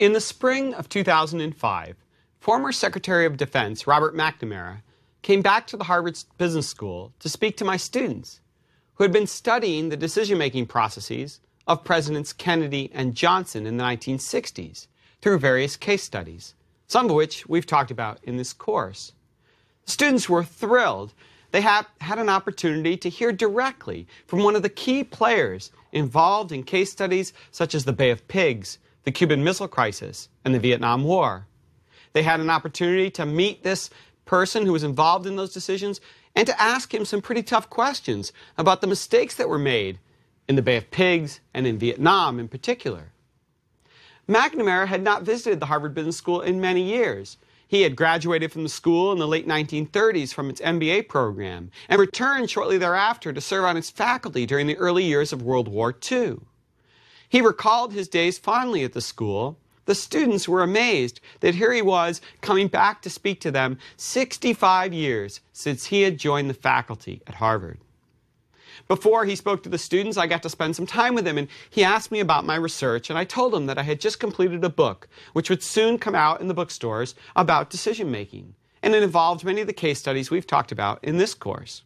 In the spring of 2005, former Secretary of Defense Robert McNamara came back to the Harvard Business School to speak to my students who had been studying the decision making processes of Presidents Kennedy and Johnson in the 1960s through various case studies, some of which we've talked about in this course. The students were thrilled. They had, had an opportunity to hear directly from one of the key players involved in case studies such as the Bay of Pigs the Cuban Missile Crisis, and the Vietnam War. They had an opportunity to meet this person who was involved in those decisions and to ask him some pretty tough questions about the mistakes that were made in the Bay of Pigs and in Vietnam in particular. McNamara had not visited the Harvard Business School in many years. He had graduated from the school in the late 1930s from its MBA program and returned shortly thereafter to serve on its faculty during the early years of World War II. He recalled his days fondly at the school. The students were amazed that here he was coming back to speak to them 65 years since he had joined the faculty at Harvard. Before he spoke to the students, I got to spend some time with him, and he asked me about my research, and I told him that I had just completed a book, which would soon come out in the bookstores, about decision making. And it involved many of the case studies we've talked about in this course.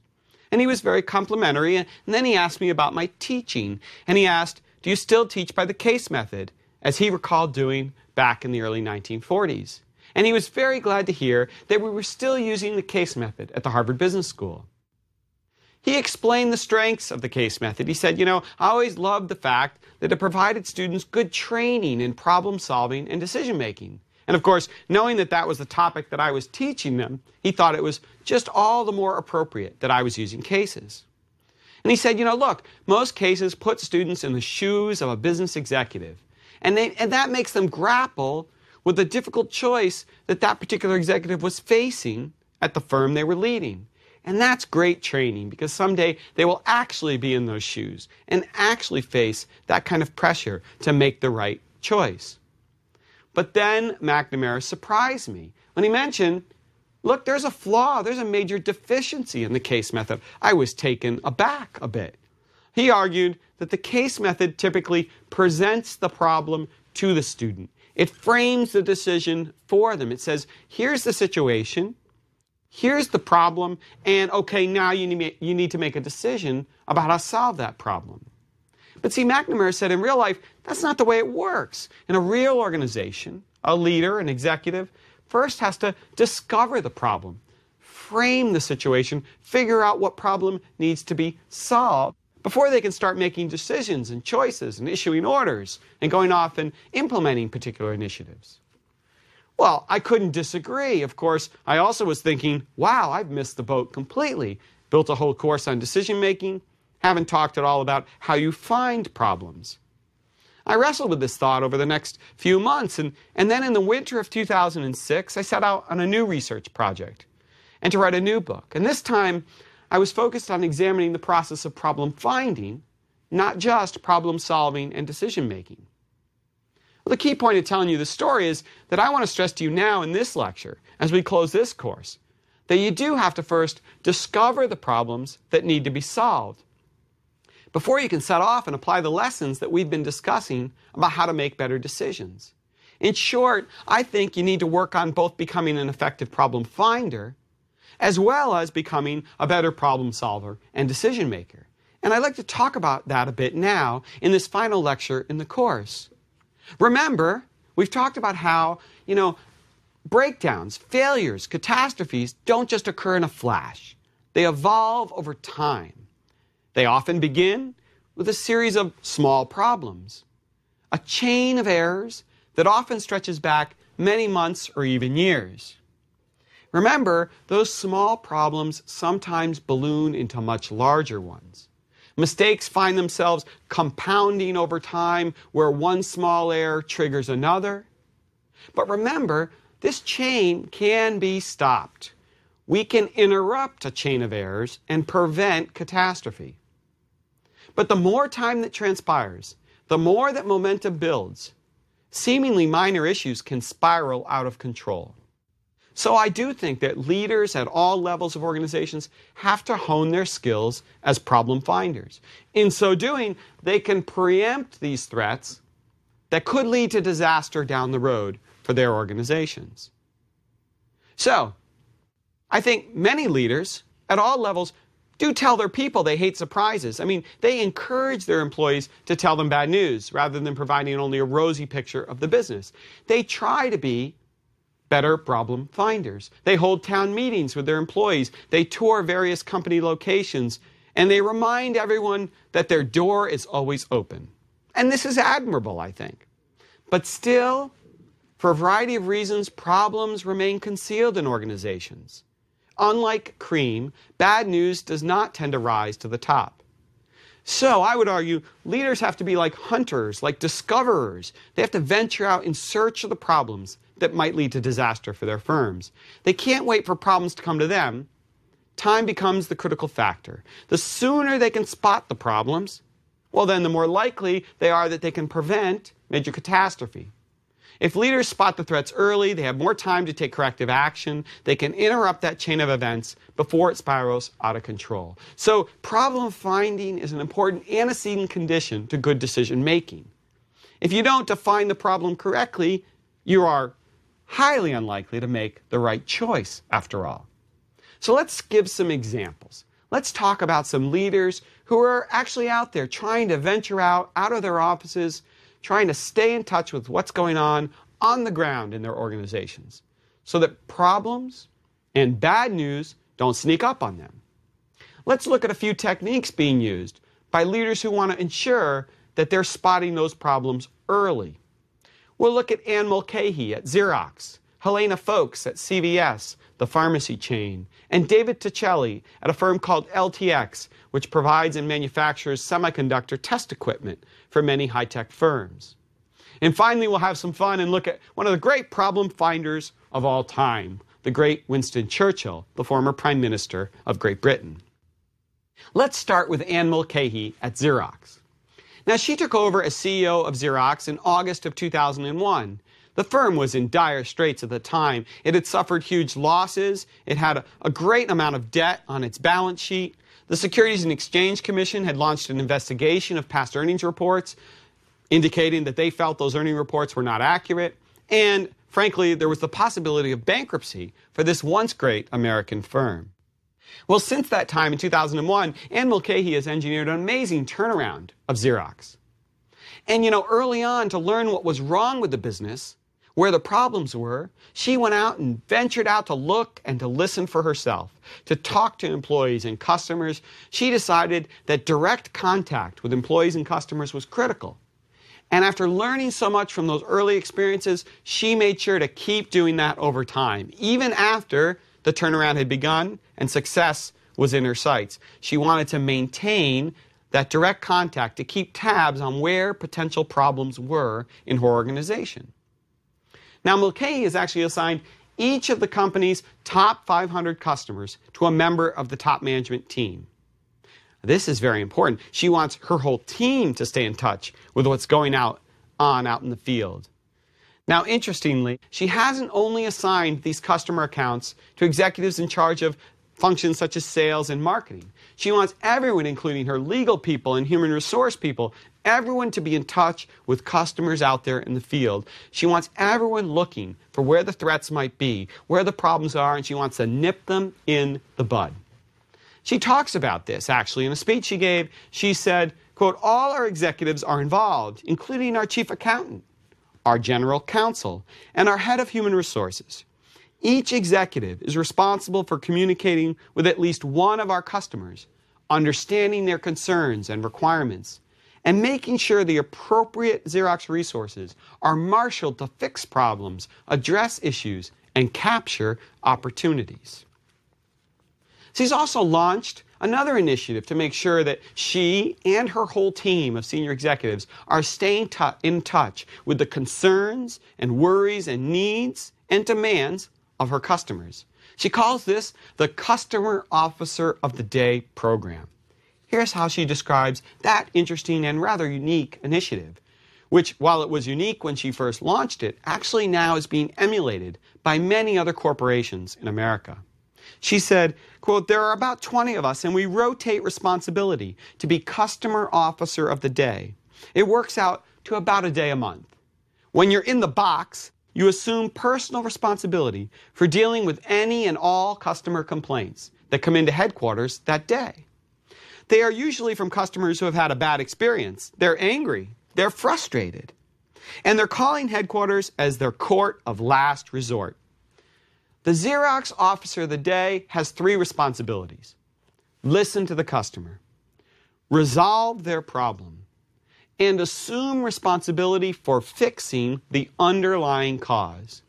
And he was very complimentary, and then he asked me about my teaching, and he asked, do you still teach by the case method, as he recalled doing back in the early 1940s? And he was very glad to hear that we were still using the case method at the Harvard Business School. He explained the strengths of the case method. He said, You know, I always loved the fact that it provided students good training in problem solving and decision making. And of course, knowing that that was the topic that I was teaching them, he thought it was just all the more appropriate that I was using cases. And he said, you know, look, most cases put students in the shoes of a business executive. And, they, and that makes them grapple with the difficult choice that that particular executive was facing at the firm they were leading. And that's great training because someday they will actually be in those shoes and actually face that kind of pressure to make the right choice. But then McNamara surprised me when he mentioned look, there's a flaw, there's a major deficiency in the case method. I was taken aback a bit. He argued that the case method typically presents the problem to the student. It frames the decision for them. It says, here's the situation, here's the problem, and okay, now you need, you need to make a decision about how to solve that problem. But see, McNamara said in real life, that's not the way it works. In a real organization, a leader, an executive, first has to discover the problem, frame the situation, figure out what problem needs to be solved before they can start making decisions and choices and issuing orders and going off and implementing particular initiatives. Well, I couldn't disagree. Of course, I also was thinking, wow, I've missed the boat completely. Built a whole course on decision making, haven't talked at all about how you find problems. I wrestled with this thought over the next few months, and, and then in the winter of 2006, I set out on a new research project and to write a new book. And this time, I was focused on examining the process of problem finding, not just problem solving and decision making. Well, the key point of telling you the story is that I want to stress to you now in this lecture, as we close this course, that you do have to first discover the problems that need to be solved before you can set off and apply the lessons that we've been discussing about how to make better decisions. In short, I think you need to work on both becoming an effective problem finder as well as becoming a better problem solver and decision maker. And I'd like to talk about that a bit now in this final lecture in the course. Remember, we've talked about how, you know, breakdowns, failures, catastrophes don't just occur in a flash. They evolve over time. They often begin with a series of small problems, a chain of errors that often stretches back many months or even years. Remember, those small problems sometimes balloon into much larger ones. Mistakes find themselves compounding over time where one small error triggers another. But remember, this chain can be stopped. We can interrupt a chain of errors and prevent catastrophe. But the more time that transpires, the more that momentum builds, seemingly minor issues can spiral out of control. So I do think that leaders at all levels of organizations have to hone their skills as problem finders. In so doing, they can preempt these threats that could lead to disaster down the road for their organizations. So, I think many leaders at all levels do tell their people they hate surprises. I mean, they encourage their employees to tell them bad news rather than providing only a rosy picture of the business. They try to be better problem finders. They hold town meetings with their employees. They tour various company locations and they remind everyone that their door is always open. And this is admirable, I think. But still, for a variety of reasons, problems remain concealed in organizations. Unlike cream, bad news does not tend to rise to the top. So I would argue leaders have to be like hunters, like discoverers. They have to venture out in search of the problems that might lead to disaster for their firms. They can't wait for problems to come to them. Time becomes the critical factor. The sooner they can spot the problems, well, then the more likely they are that they can prevent major catastrophe. If leaders spot the threats early, they have more time to take corrective action. They can interrupt that chain of events before it spirals out of control. So, problem finding is an important antecedent condition to good decision making. If you don't define the problem correctly, you are highly unlikely to make the right choice after all. So, let's give some examples. Let's talk about some leaders who are actually out there trying to venture out out of their offices trying to stay in touch with what's going on on the ground in their organizations so that problems and bad news don't sneak up on them. Let's look at a few techniques being used by leaders who want to ensure that they're spotting those problems early. We'll look at Anne Mulcahy at Xerox, Helena Foulkes at CVS, the pharmacy chain, and David Tacelli at a firm called LTX, which provides and manufactures semiconductor test equipment for many high tech firms. And finally, we'll have some fun and look at one of the great problem finders of all time, the great Winston Churchill, the former Prime Minister of Great Britain. Let's start with Anne Mulcahy at Xerox. Now, she took over as CEO of Xerox in August of 2001. The firm was in dire straits at the time. It had suffered huge losses, it had a, a great amount of debt on its balance sheet, the Securities and Exchange Commission had launched an investigation of past earnings reports, indicating that they felt those earning reports were not accurate. And frankly, there was the possibility of bankruptcy for this once great American firm. Well, since that time in 2001, Anne Mulcahy has engineered an amazing turnaround of Xerox. And you know, early on, to learn what was wrong with the business, where the problems were, she went out and ventured out to look and to listen for herself, to talk to employees and customers. She decided that direct contact with employees and customers was critical. And after learning so much from those early experiences, she made sure to keep doing that over time, even after the turnaround had begun and success was in her sights. She wanted to maintain that direct contact to keep tabs on where potential problems were in her organization. Now, Mulcahy has actually assigned each of the company's top 500 customers to a member of the top management team. This is very important. She wants her whole team to stay in touch with what's going out on out in the field. Now, interestingly, she hasn't only assigned these customer accounts to executives in charge of functions such as sales and marketing. She wants everyone, including her legal people and human resource people, everyone to be in touch with customers out there in the field. She wants everyone looking for where the threats might be, where the problems are, and she wants to nip them in the bud. She talks about this actually in a speech she gave. She said, quote, all our executives are involved, including our chief accountant, our general counsel, and our head of human resources. Each executive is responsible for communicating with at least one of our customers, understanding their concerns and requirements, and making sure the appropriate Xerox resources are marshaled to fix problems, address issues, and capture opportunities. She's also launched another initiative to make sure that she and her whole team of senior executives are staying in touch with the concerns and worries and needs and demands of her customers. She calls this the Customer Officer of the Day program. Here's how she describes that interesting and rather unique initiative, which, while it was unique when she first launched it, actually now is being emulated by many other corporations in America. She said, quote, there are about 20 of us and we rotate responsibility to be customer officer of the day. It works out to about a day a month. When you're in the box, you assume personal responsibility for dealing with any and all customer complaints that come into headquarters that day. They are usually from customers who have had a bad experience. They're angry, they're frustrated, and they're calling headquarters as their court of last resort. The Xerox officer of the day has three responsibilities listen to the customer, resolve their problem, and assume responsibility for fixing the underlying cause.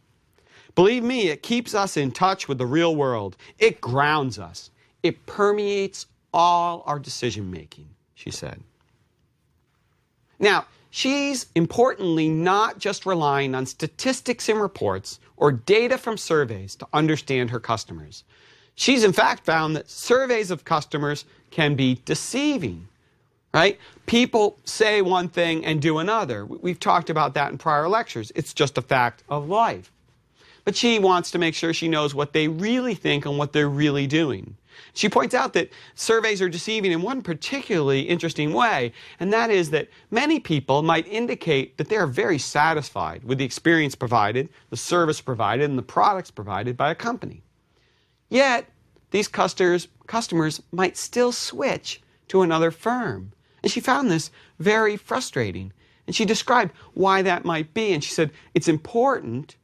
Believe me, it keeps us in touch with the real world. It grounds us. It permeates all our decision making, she said. Now, she's importantly not just relying on statistics and reports or data from surveys to understand her customers. She's in fact found that surveys of customers can be deceiving right? People say one thing and do another. We've talked about that in prior lectures. It's just a fact of life. But she wants to make sure she knows what they really think and what they're really doing. She points out that surveys are deceiving in one particularly interesting way, and that is that many people might indicate that they are very satisfied with the experience provided, the service provided, and the products provided by a company. Yet, these customers, customers might still switch to another firm and she found this very frustrating. And she described why that might be. And she said, it's important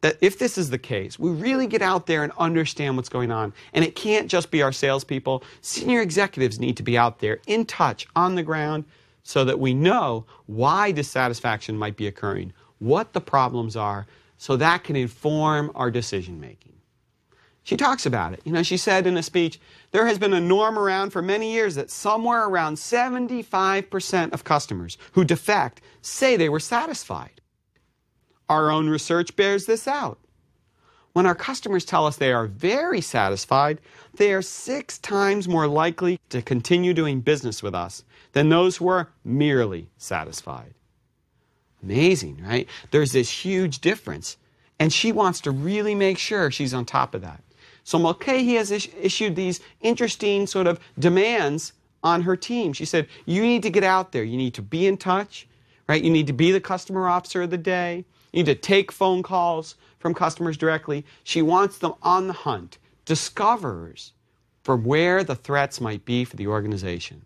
that if this is the case, we really get out there and understand what's going on. And it can't just be our salespeople. Senior executives need to be out there in touch, on the ground, so that we know why dissatisfaction might be occurring, what the problems are, so that can inform our decision making. She talks about it. You know, she said in a speech, there has been a norm around for many years that somewhere around 75% of customers who defect say they were satisfied. Our own research bears this out. When our customers tell us they are very satisfied, they are six times more likely to continue doing business with us than those who are merely satisfied. Amazing, right? There's this huge difference. And she wants to really make sure she's on top of that. So Mulcahy has is- issued these interesting sort of demands on her team. She said, You need to get out there. You need to be in touch, right? You need to be the customer officer of the day. You need to take phone calls from customers directly. She wants them on the hunt, discoverers for where the threats might be for the organization.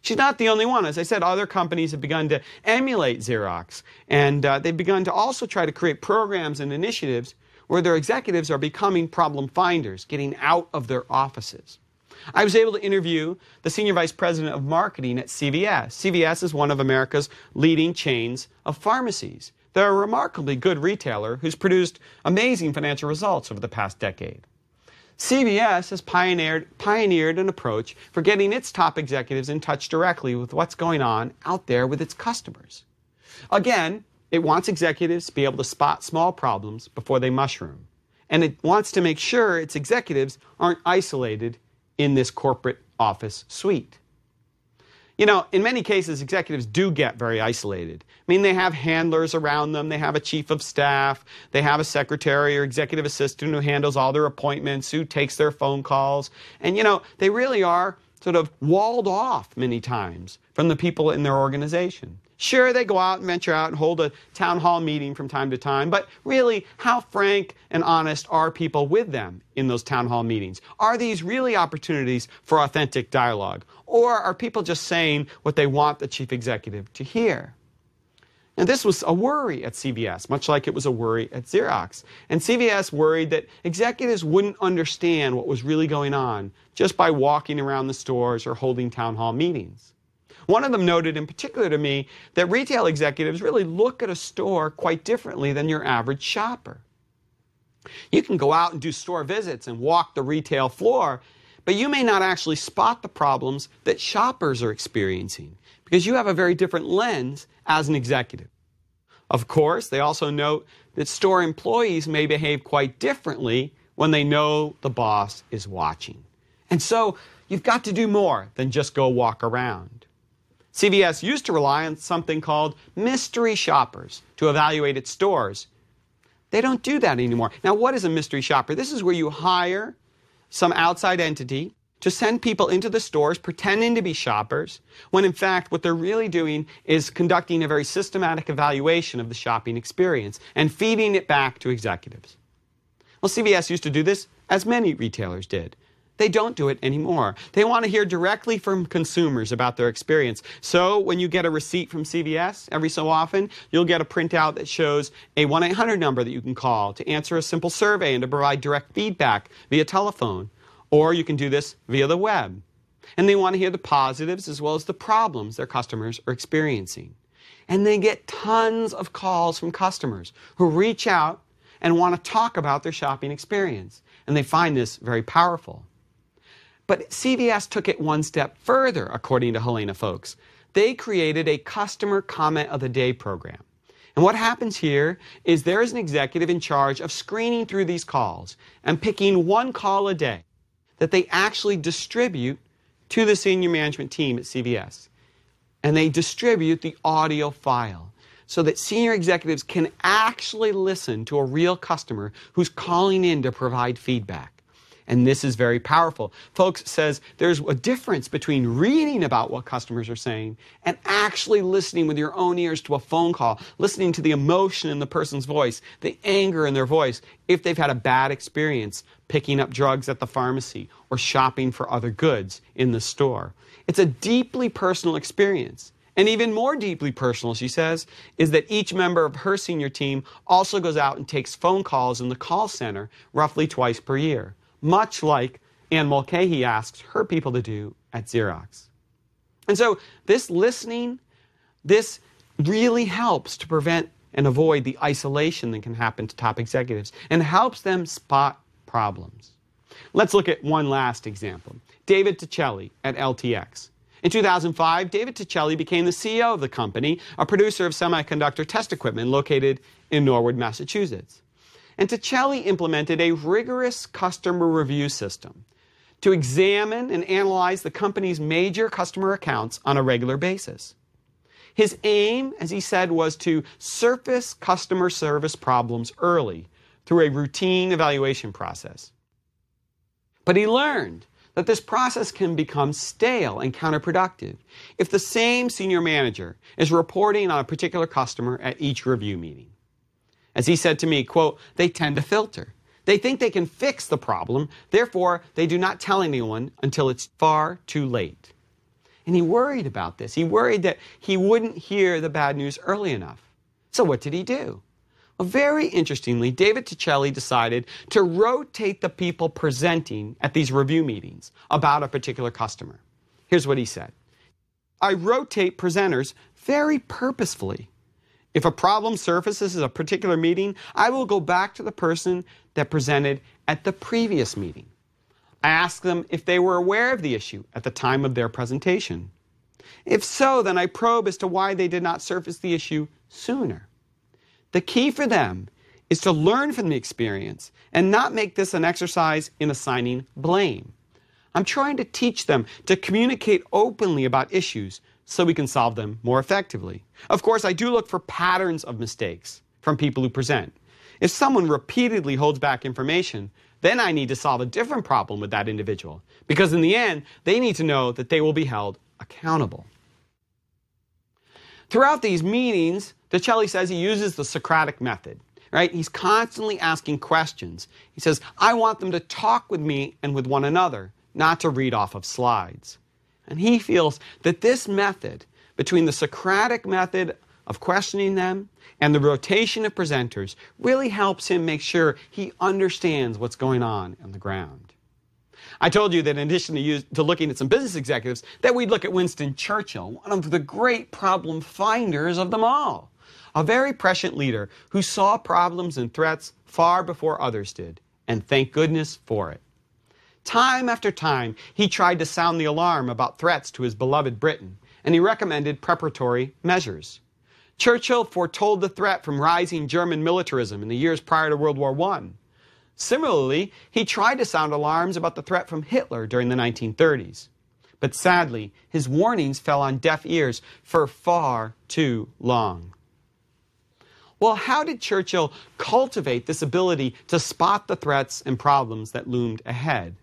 She's not the only one. As I said, other companies have begun to emulate Xerox, and uh, they've begun to also try to create programs and initiatives where their executives are becoming problem finders, getting out of their offices. I was able to interview the senior vice president of marketing at CVS. CVS is one of America's leading chains of pharmacies. They're a remarkably good retailer who's produced amazing financial results over the past decade. CVS has pioneered, pioneered an approach for getting its top executives in touch directly with what's going on out there with its customers. Again, it wants executives to be able to spot small problems before they mushroom. And it wants to make sure its executives aren't isolated in this corporate office suite. You know, in many cases, executives do get very isolated. I mean, they have handlers around them, they have a chief of staff, they have a secretary or executive assistant who handles all their appointments, who takes their phone calls. And, you know, they really are sort of walled off many times from the people in their organization. Sure, they go out and venture out and hold a town hall meeting from time to time, but really, how frank and honest are people with them in those town hall meetings? Are these really opportunities for authentic dialogue? Or are people just saying what they want the chief executive to hear? And this was a worry at CVS, much like it was a worry at Xerox. And CVS worried that executives wouldn't understand what was really going on just by walking around the stores or holding town hall meetings. One of them noted in particular to me that retail executives really look at a store quite differently than your average shopper. You can go out and do store visits and walk the retail floor, but you may not actually spot the problems that shoppers are experiencing because you have a very different lens as an executive. Of course, they also note that store employees may behave quite differently when they know the boss is watching. And so you've got to do more than just go walk around. CVS used to rely on something called mystery shoppers to evaluate its stores. They don't do that anymore. Now, what is a mystery shopper? This is where you hire some outside entity to send people into the stores pretending to be shoppers, when in fact what they're really doing is conducting a very systematic evaluation of the shopping experience and feeding it back to executives. Well, CVS used to do this, as many retailers did. They don't do it anymore. They want to hear directly from consumers about their experience. So when you get a receipt from CVS, every so often, you'll get a printout that shows a 1 800 number that you can call to answer a simple survey and to provide direct feedback via telephone. Or you can do this via the web. And they want to hear the positives as well as the problems their customers are experiencing. And they get tons of calls from customers who reach out and want to talk about their shopping experience. And they find this very powerful. But CVS took it one step further, according to Helena Foulkes. They created a customer comment of the day program. And what happens here is there is an executive in charge of screening through these calls and picking one call a day that they actually distribute to the senior management team at CVS. And they distribute the audio file so that senior executives can actually listen to a real customer who's calling in to provide feedback. And this is very powerful. Foulkes says there's a difference between reading about what customers are saying and actually listening with your own ears to a phone call, listening to the emotion in the person's voice, the anger in their voice, if they've had a bad experience picking up drugs at the pharmacy or shopping for other goods in the store. It's a deeply personal experience. And even more deeply personal, she says, is that each member of her senior team also goes out and takes phone calls in the call center roughly twice per year much like Anne Mulcahy asks her people to do at Xerox. And so this listening, this really helps to prevent and avoid the isolation that can happen to top executives and helps them spot problems. Let's look at one last example. David Tacelli at LTX. In 2005, David Tacelli became the CEO of the company, a producer of semiconductor test equipment located in Norwood, Massachusetts and Tacelli implemented a rigorous customer review system to examine and analyze the company's major customer accounts on a regular basis. His aim, as he said, was to surface customer service problems early through a routine evaluation process. But he learned that this process can become stale and counterproductive if the same senior manager is reporting on a particular customer at each review meeting. As he said to me, quote, they tend to filter. They think they can fix the problem, therefore, they do not tell anyone until it's far too late. And he worried about this. He worried that he wouldn't hear the bad news early enough. So, what did he do? Well, very interestingly, David Tacelli decided to rotate the people presenting at these review meetings about a particular customer. Here's what he said I rotate presenters very purposefully if a problem surfaces at a particular meeting, I will go back to the person that presented at the previous meeting. I ask them if they were aware of the issue at the time of their presentation. If so, then I probe as to why they did not surface the issue sooner. The key for them is to learn from the experience and not make this an exercise in assigning blame. I'm trying to teach them to communicate openly about issues so we can solve them more effectively. Of course, I do look for patterns of mistakes from people who present. If someone repeatedly holds back information, then I need to solve a different problem with that individual because in the end, they need to know that they will be held accountable. Throughout these meetings, Tacelli says he uses the Socratic method, right? He's constantly asking questions. He says, I want them to talk with me and with one another, not to read off of slides. And he feels that this method, between the Socratic method of questioning them and the rotation of presenters, really helps him make sure he understands what's going on on the ground. I told you that in addition to, use, to looking at some business executives, that we'd look at Winston Churchill, one of the great problem finders of them all. A very prescient leader who saw problems and threats far before others did, and thank goodness for it. Time after time, he tried to sound the alarm about threats to his beloved Britain, and he recommended preparatory measures. Churchill foretold the threat from rising German militarism in the years prior to World War I. Similarly, he tried to sound alarms about the threat from Hitler during the 1930s. But sadly, his warnings fell on deaf ears for far too long. Well, how did Churchill cultivate this ability to spot the threats and problems that loomed ahead?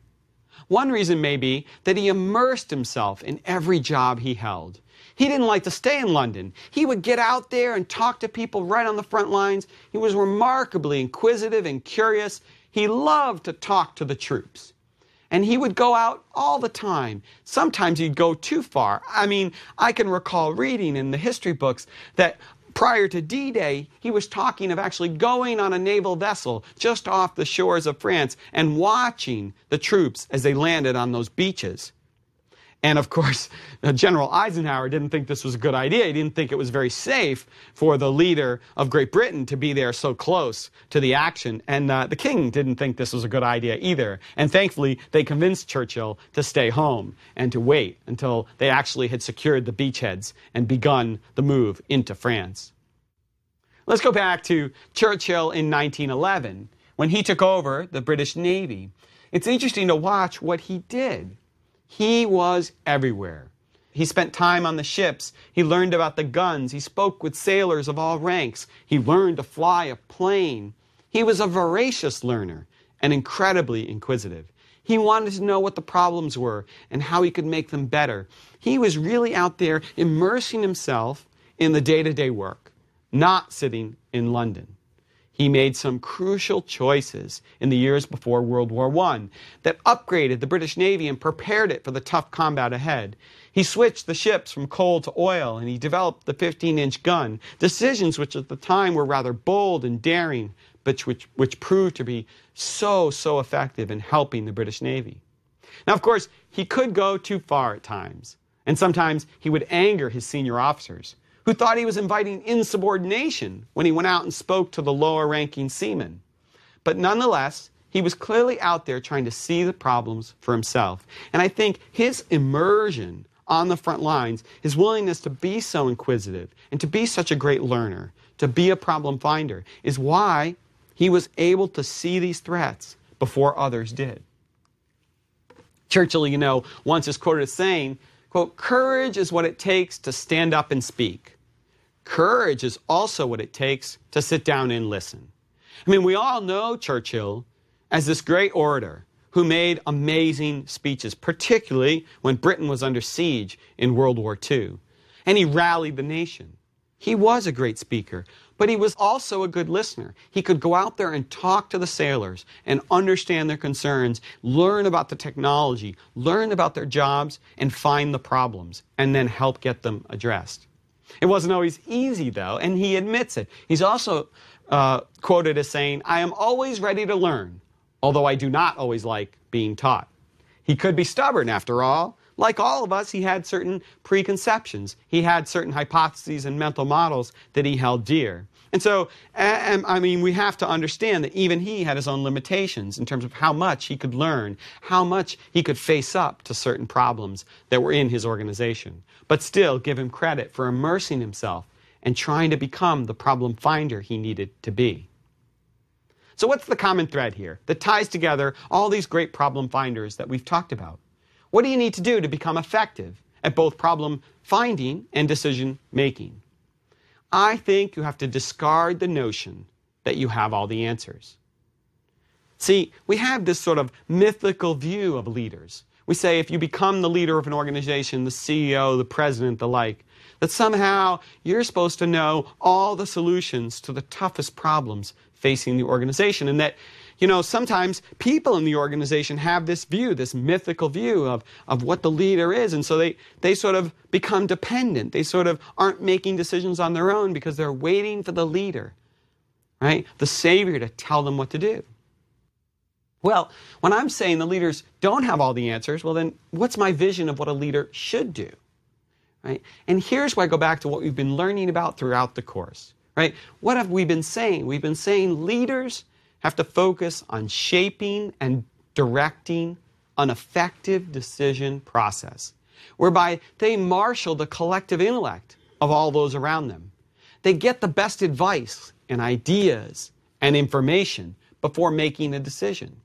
One reason may be that he immersed himself in every job he held. He didn't like to stay in London. He would get out there and talk to people right on the front lines. He was remarkably inquisitive and curious. He loved to talk to the troops. And he would go out all the time. Sometimes he'd go too far. I mean, I can recall reading in the history books that prior to D Day, he was talking of actually going on a naval vessel just off the shores of France and watching the troops as they landed on those beaches. And of course, General Eisenhower didn't think this was a good idea. He didn't think it was very safe for the leader of Great Britain to be there so close to the action. And uh, the king didn't think this was a good idea either. And thankfully, they convinced Churchill to stay home and to wait until they actually had secured the beachheads and begun the move into France. Let's go back to Churchill in 1911 when he took over the British Navy. It's interesting to watch what he did. He was everywhere. He spent time on the ships. He learned about the guns. He spoke with sailors of all ranks. He learned to fly a plane. He was a voracious learner and incredibly inquisitive. He wanted to know what the problems were and how he could make them better. He was really out there immersing himself in the day to day work, not sitting in London he made some crucial choices in the years before World War I that upgraded the British Navy and prepared it for the tough combat ahead. He switched the ships from coal to oil and he developed the 15 inch gun, decisions which at the time were rather bold and daring, but which, which proved to be so, so effective in helping the British Navy. Now, of course, he could go too far at times, and sometimes he would anger his senior officers who thought he was inviting insubordination when he went out and spoke to the lower ranking seamen. But nonetheless, he was clearly out there trying to see the problems for himself. And I think his immersion on the front lines, his willingness to be so inquisitive and to be such a great learner, to be a problem finder, is why he was able to see these threats before others did. Churchill, you know, once is quoted as saying, quote, courage is what it takes to stand up and speak. Courage is also what it takes to sit down and listen. I mean, we all know Churchill as this great orator who made amazing speeches, particularly when Britain was under siege in World War II. And he rallied the nation. He was a great speaker, but he was also a good listener. He could go out there and talk to the sailors and understand their concerns, learn about the technology, learn about their jobs, and find the problems, and then help get them addressed. It wasn't always easy, though, and he admits it. He's also uh, quoted as saying, I am always ready to learn, although I do not always like being taught. He could be stubborn, after all, like all of us, he had certain preconceptions. He had certain hypotheses and mental models that he held dear. And so, I mean, we have to understand that even he had his own limitations in terms of how much he could learn, how much he could face up to certain problems that were in his organization. But still, give him credit for immersing himself and trying to become the problem finder he needed to be. So, what's the common thread here that ties together all these great problem finders that we've talked about? What do you need to do to become effective at both problem finding and decision making? I think you have to discard the notion that you have all the answers. See, we have this sort of mythical view of leaders. We say if you become the leader of an organization, the CEO, the president, the like, that somehow you're supposed to know all the solutions to the toughest problems facing the organization, and that you know, sometimes people in the organization have this view, this mythical view of, of what the leader is. And so they, they sort of become dependent. They sort of aren't making decisions on their own because they're waiting for the leader, right? The Savior to tell them what to do. Well, when I'm saying the leaders don't have all the answers, well, then what's my vision of what a leader should do? Right? And here's where I go back to what we've been learning about throughout the course. Right? What have we been saying? We've been saying leaders have to focus on shaping and directing an effective decision process whereby they marshal the collective intellect of all those around them. They get the best advice and ideas and information before making a decision.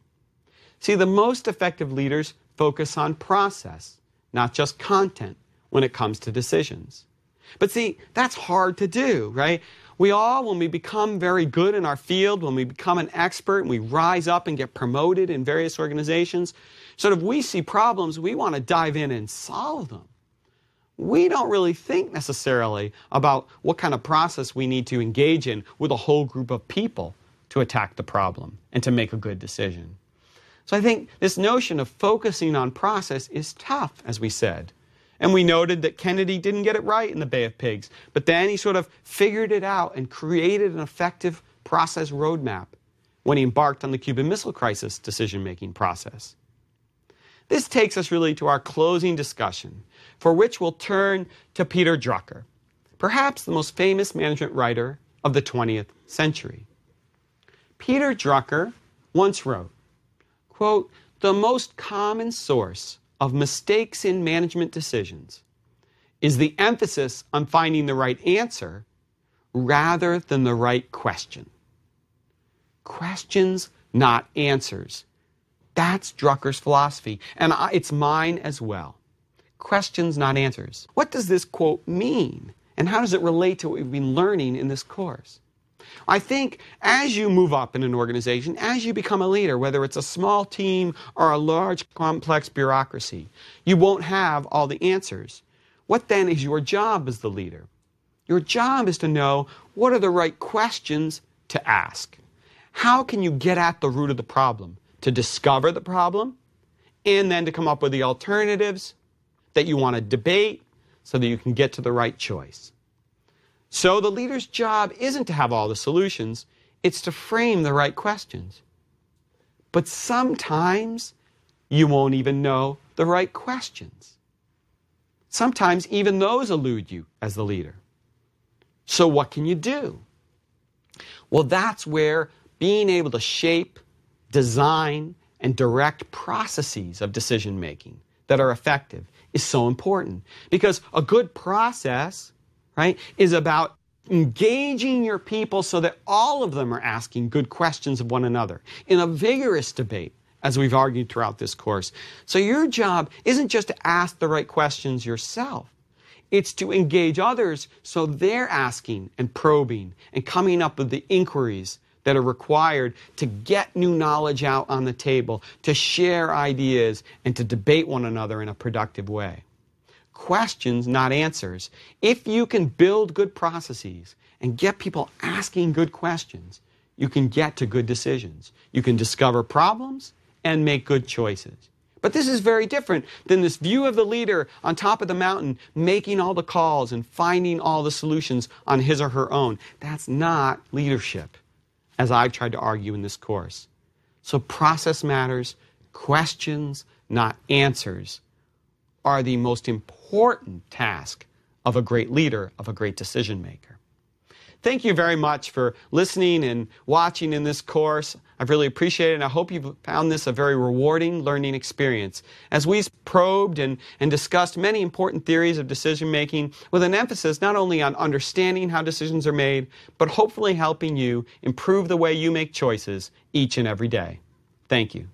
See, the most effective leaders focus on process, not just content, when it comes to decisions. But see, that's hard to do, right? We all, when we become very good in our field, when we become an expert and we rise up and get promoted in various organizations, sort of we see problems, we want to dive in and solve them. We don't really think necessarily about what kind of process we need to engage in with a whole group of people to attack the problem and to make a good decision. So I think this notion of focusing on process is tough, as we said. And we noted that Kennedy didn't get it right in the Bay of Pigs, but then he sort of figured it out and created an effective process roadmap when he embarked on the Cuban Missile Crisis decision making process. This takes us really to our closing discussion, for which we'll turn to Peter Drucker, perhaps the most famous management writer of the 20th century. Peter Drucker once wrote, quote, the most common source of mistakes in management decisions is the emphasis on finding the right answer rather than the right question. Questions, not answers. That's Drucker's philosophy, and it's mine as well. Questions, not answers. What does this quote mean, and how does it relate to what we've been learning in this course? I think as you move up in an organization, as you become a leader, whether it's a small team or a large complex bureaucracy, you won't have all the answers. What then is your job as the leader? Your job is to know what are the right questions to ask. How can you get at the root of the problem? To discover the problem and then to come up with the alternatives that you want to debate so that you can get to the right choice. So the leader's job isn't to have all the solutions, it's to frame the right questions. But sometimes you won't even know the right questions. Sometimes even those elude you as the leader. So what can you do? Well, that's where being able to shape, design, and direct processes of decision making that are effective is so important. Because a good process right, is about engaging your people so that all of them are asking good questions of one another in a vigorous debate, as we've argued throughout this course. So your job isn't just to ask the right questions yourself. It's to engage others so they're asking and probing and coming up with the inquiries that are required to get new knowledge out on the table, to share ideas, and to debate one another in a productive way questions, not answers. If you can build good processes and get people asking good questions, you can get to good decisions. You can discover problems and make good choices. But this is very different than this view of the leader on top of the mountain making all the calls and finding all the solutions on his or her own. That's not leadership, as I've tried to argue in this course. So process matters, questions, not answers, are the most important task of a great leader, of a great decision maker. Thank you very much for listening and watching in this course. I've really appreciated it, and I hope you've found this a very rewarding learning experience. As we've probed and, and discussed many important theories of decision making with an emphasis not only on understanding how decisions are made, but hopefully helping you improve the way you make choices each and every day. Thank you.